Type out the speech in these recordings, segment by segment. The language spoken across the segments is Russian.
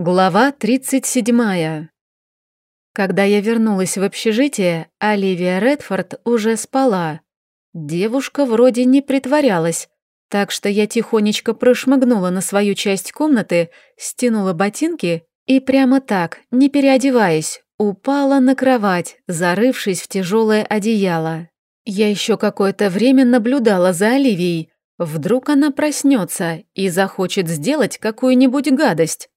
Глава 37. Когда я вернулась в общежитие, Оливия Редфорд уже спала. Девушка вроде не притворялась, так что я тихонечко прошмыгнула на свою часть комнаты, стянула ботинки и прямо так, не переодеваясь, упала на кровать, зарывшись в тяжелое одеяло. Я еще какое-то время наблюдала за Оливией. Вдруг она проснется и захочет сделать какую-нибудь гадость.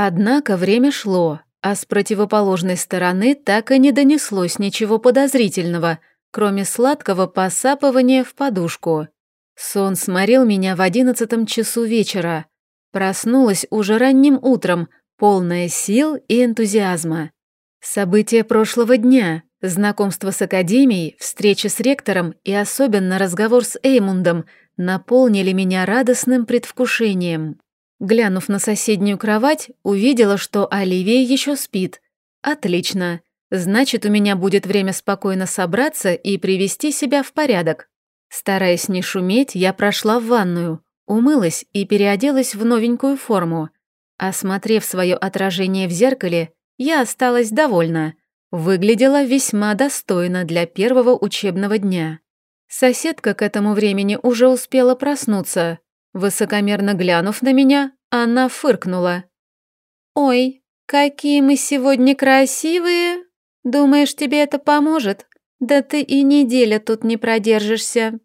Однако время шло, а с противоположной стороны так и не донеслось ничего подозрительного, кроме сладкого посапывания в подушку. Сон сморил меня в одиннадцатом часу вечера. Проснулась уже ранним утром, полная сил и энтузиазма. События прошлого дня, знакомство с академией, встреча с ректором и особенно разговор с Эймундом наполнили меня радостным предвкушением. Глянув на соседнюю кровать, увидела, что Оливия еще спит. Отлично. Значит, у меня будет время спокойно собраться и привести себя в порядок. Стараясь не шуметь, я прошла в ванную, умылась и переоделась в новенькую форму. Осмотрев свое отражение в зеркале, я осталась довольна. Выглядела весьма достойно для первого учебного дня. Соседка к этому времени уже успела проснуться, Высокомерно глянув на меня, она фыркнула. «Ой, какие мы сегодня красивые! Думаешь, тебе это поможет? Да ты и неделя тут не продержишься».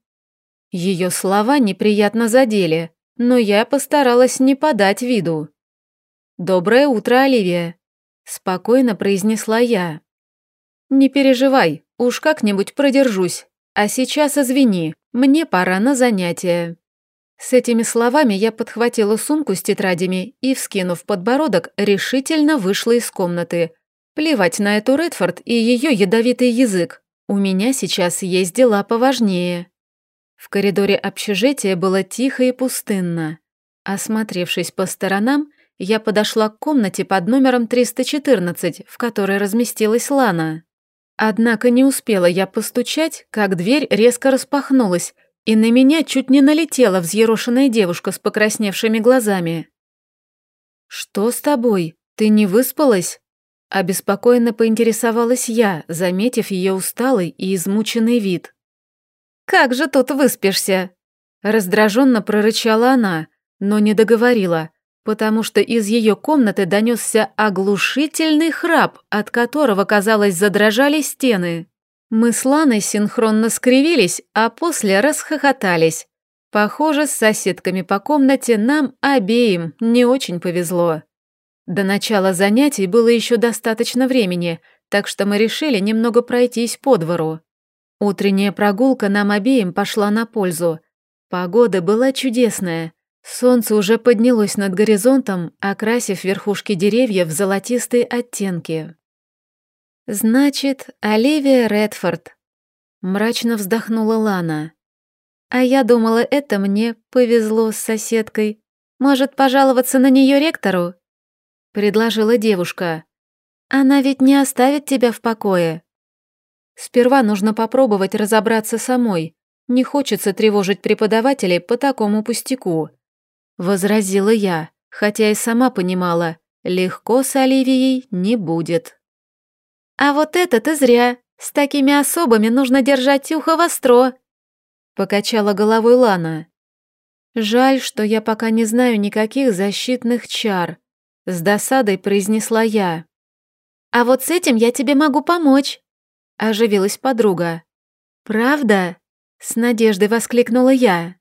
Ее слова неприятно задели, но я постаралась не подать виду. «Доброе утро, Оливия», — спокойно произнесла я. «Не переживай, уж как-нибудь продержусь. А сейчас извини, мне пора на занятия». С этими словами я подхватила сумку с тетрадями и, вскинув подбородок, решительно вышла из комнаты. Плевать на эту Редфорд и ее ядовитый язык. У меня сейчас есть дела поважнее. В коридоре общежития было тихо и пустынно. Осмотревшись по сторонам, я подошла к комнате под номером 314, в которой разместилась Лана. Однако не успела я постучать, как дверь резко распахнулась, и на меня чуть не налетела взъерошенная девушка с покрасневшими глазами. «Что с тобой? Ты не выспалась?» Обеспокоенно поинтересовалась я, заметив ее усталый и измученный вид. «Как же тут выспишься?» Раздраженно прорычала она, но не договорила, потому что из ее комнаты донесся оглушительный храп, от которого, казалось, задрожали стены. Мы с Ланой синхронно скривились, а после расхохотались. Похоже, с соседками по комнате нам обеим не очень повезло. До начала занятий было еще достаточно времени, так что мы решили немного пройтись по двору. Утренняя прогулка нам обеим пошла на пользу. Погода была чудесная. Солнце уже поднялось над горизонтом, окрасив верхушки деревьев в золотистые оттенки. «Значит, Оливия Редфорд», — мрачно вздохнула Лана. «А я думала, это мне повезло с соседкой. Может, пожаловаться на нее ректору?» — предложила девушка. «Она ведь не оставит тебя в покое». «Сперва нужно попробовать разобраться самой. Не хочется тревожить преподавателей по такому пустяку», — возразила я, хотя и сама понимала, легко с Оливией не будет. «А вот это ты зря. С такими особами нужно держать ухо востро», — покачала головой Лана. «Жаль, что я пока не знаю никаких защитных чар», — с досадой произнесла я. «А вот с этим я тебе могу помочь», — оживилась подруга. «Правда?» — с надеждой воскликнула я.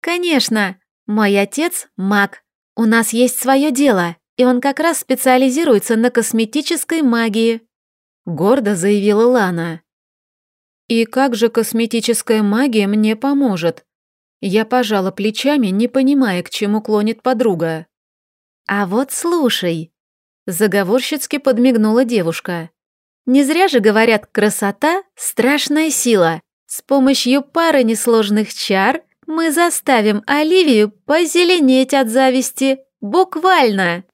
«Конечно, мой отец — маг. У нас есть свое дело, и он как раз специализируется на косметической магии», гордо заявила Лана. «И как же косметическая магия мне поможет?» Я пожала плечами, не понимая, к чему клонит подруга. «А вот слушай», — заговорщицки подмигнула девушка. «Не зря же говорят, красота — страшная сила. С помощью пары несложных чар мы заставим Оливию позеленеть от зависти. Буквально!»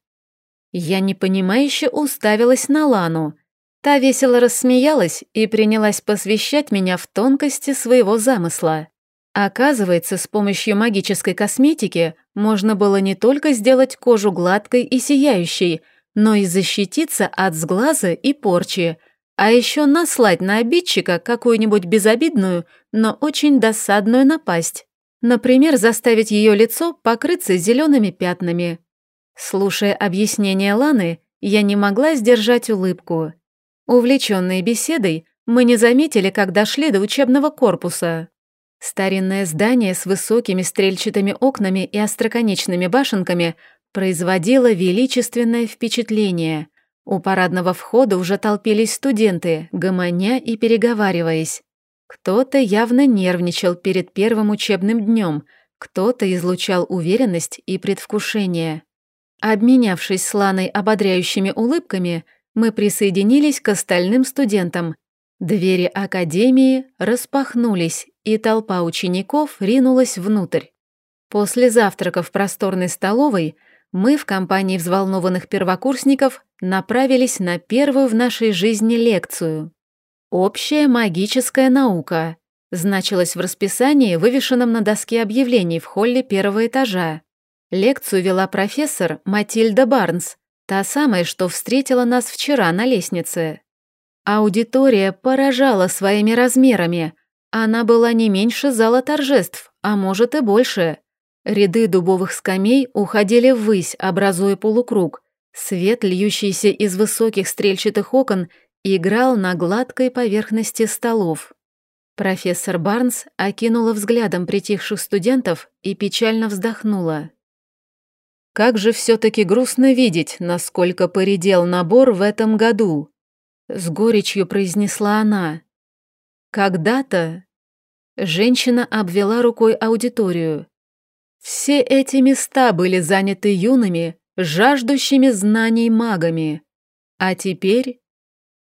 Я непонимающе уставилась на Лану, Та весело рассмеялась и принялась посвящать меня в тонкости своего замысла. Оказывается, с помощью магической косметики можно было не только сделать кожу гладкой и сияющей, но и защититься от сглаза и порчи, а еще наслать на обидчика какую-нибудь безобидную, но очень досадную напасть. Например, заставить ее лицо покрыться зелеными пятнами. Слушая объяснения Ланы, я не могла сдержать улыбку. Увлеченные беседой, мы не заметили, как дошли до учебного корпуса. Старинное здание с высокими стрельчатыми окнами и остроконечными башенками производило величественное впечатление. У парадного входа уже толпились студенты, гомоня и переговариваясь. Кто-то явно нервничал перед первым учебным днем, кто-то излучал уверенность и предвкушение. Обменявшись с Ланой ободряющими улыбками, мы присоединились к остальным студентам. Двери академии распахнулись, и толпа учеников ринулась внутрь. После завтрака в просторной столовой мы в компании взволнованных первокурсников направились на первую в нашей жизни лекцию. «Общая магическая наука» значилась в расписании, вывешенном на доске объявлений в холле первого этажа. Лекцию вела профессор Матильда Барнс, та самая, что встретила нас вчера на лестнице. Аудитория поражала своими размерами – она была не меньше зала торжеств, а может и больше. Ряды дубовых скамей уходили ввысь, образуя полукруг. Свет, льющийся из высоких стрельчатых окон, играл на гладкой поверхности столов. Профессор Барнс окинула взглядом притихших студентов и печально вздохнула. «Как же все-таки грустно видеть, насколько поредел набор в этом году», — с горечью произнесла она. Когда-то женщина обвела рукой аудиторию. Все эти места были заняты юными, жаждущими знаний магами. А теперь...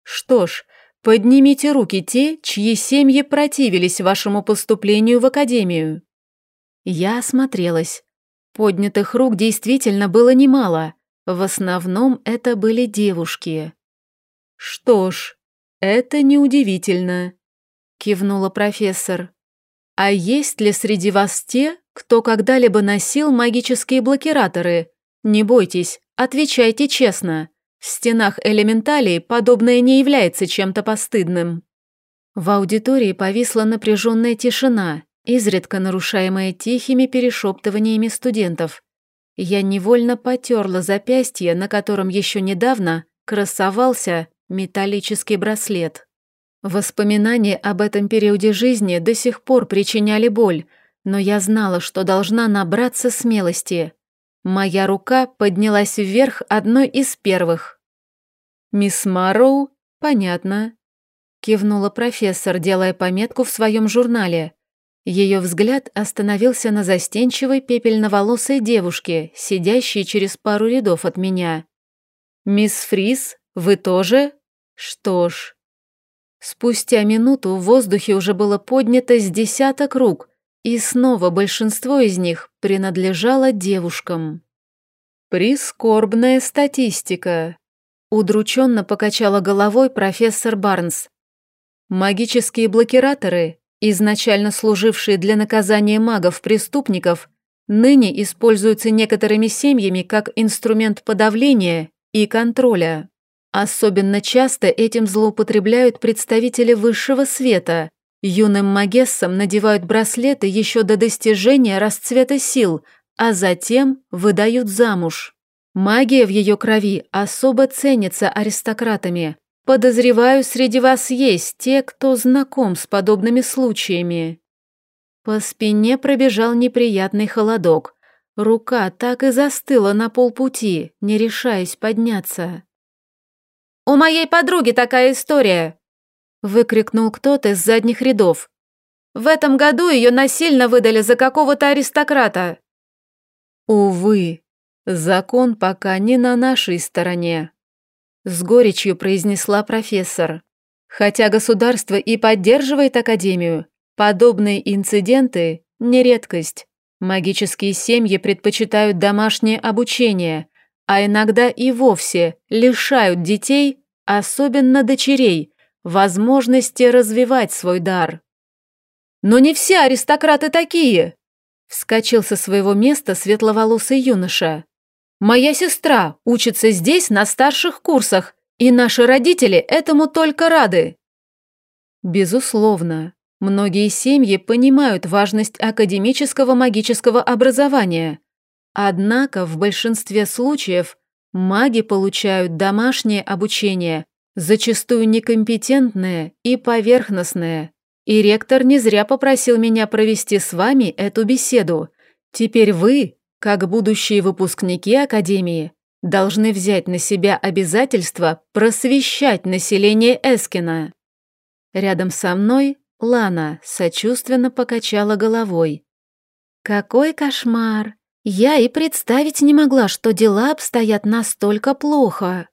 Что ж, поднимите руки те, чьи семьи противились вашему поступлению в академию. Я осмотрелась. Поднятых рук действительно было немало. В основном это были девушки. Что ж, это неудивительно кивнула профессор. А есть ли среди вас те, кто когда-либо носил магические блокираторы? Не бойтесь, отвечайте честно. В стенах элементалей подобное не является чем-то постыдным. В аудитории повисла напряженная тишина, изредка нарушаемая тихими перешептываниями студентов. Я невольно потерла запястье, на котором еще недавно красовался металлический браслет. Воспоминания об этом периоде жизни до сих пор причиняли боль, но я знала, что должна набраться смелости. Моя рука поднялась вверх одной из первых. «Мисс Марроу? Понятно», — кивнула профессор, делая пометку в своем журнале. Ее взгляд остановился на застенчивой пепельноволосой девушке, сидящей через пару рядов от меня. «Мисс Фрис, вы тоже? Что ж...» Спустя минуту в воздухе уже было поднято с десяток рук, и снова большинство из них принадлежало девушкам. «Прискорбная статистика», — удрученно покачала головой профессор Барнс. «Магические блокираторы, изначально служившие для наказания магов-преступников, ныне используются некоторыми семьями как инструмент подавления и контроля. Особенно часто этим злоупотребляют представители высшего света. Юным магессам надевают браслеты еще до достижения расцвета сил, а затем выдают замуж. Магия в ее крови особо ценится аристократами. Подозреваю, среди вас есть те, кто знаком с подобными случаями. По спине пробежал неприятный холодок. Рука так и застыла на полпути, не решаясь подняться. «У моей подруги такая история!» Выкрикнул кто-то из задних рядов. «В этом году ее насильно выдали за какого-то аристократа!» «Увы, закон пока не на нашей стороне», с горечью произнесла профессор. Хотя государство и поддерживает Академию, подобные инциденты – не редкость. Магические семьи предпочитают домашнее обучение, а иногда и вовсе лишают детей, особенно дочерей, возможности развивать свой дар. «Но не все аристократы такие!» Вскочил со своего места светловолосый юноша. «Моя сестра учится здесь на старших курсах, и наши родители этому только рады». Безусловно, многие семьи понимают важность академического магического образования. Однако в большинстве случаев маги получают домашнее обучение, зачастую некомпетентное и поверхностное. И ректор не зря попросил меня провести с вами эту беседу. Теперь вы, как будущие выпускники Академии, должны взять на себя обязательство просвещать население Эскина. Рядом со мной Лана сочувственно покачала головой. «Какой кошмар! Я и представить не могла, что дела обстоят настолько плохо!»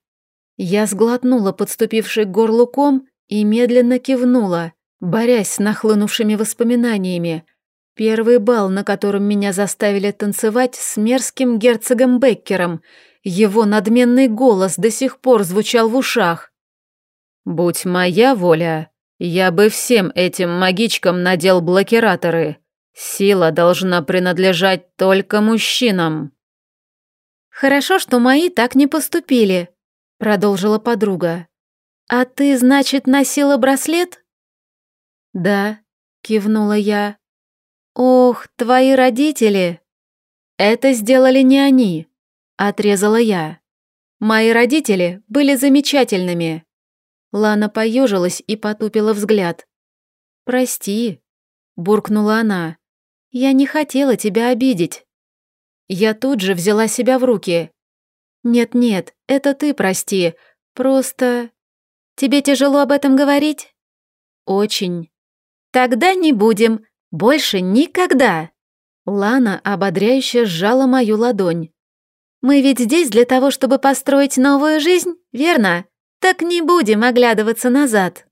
Я сглотнула подступивший к горлу ком и медленно кивнула, борясь с нахлынувшими воспоминаниями. Первый бал, на котором меня заставили танцевать с мерзким герцогом Беккером. Его надменный голос до сих пор звучал в ушах. «Будь моя воля, я бы всем этим магичкам надел блокираторы. Сила должна принадлежать только мужчинам». «Хорошо, что мои так не поступили», — продолжила подруга. «А ты, значит, носила браслет?» «Да», — кивнула я. «Ох, твои родители!» «Это сделали не они», — отрезала я. «Мои родители были замечательными». Лана поежилась и потупила взгляд. «Прости», — буркнула она. «Я не хотела тебя обидеть». Я тут же взяла себя в руки. «Нет-нет, это ты прости, просто...» «Тебе тяжело об этом говорить?» «Очень». «Тогда не будем. Больше никогда!» Лана ободряюще сжала мою ладонь. «Мы ведь здесь для того, чтобы построить новую жизнь, верно? Так не будем оглядываться назад!»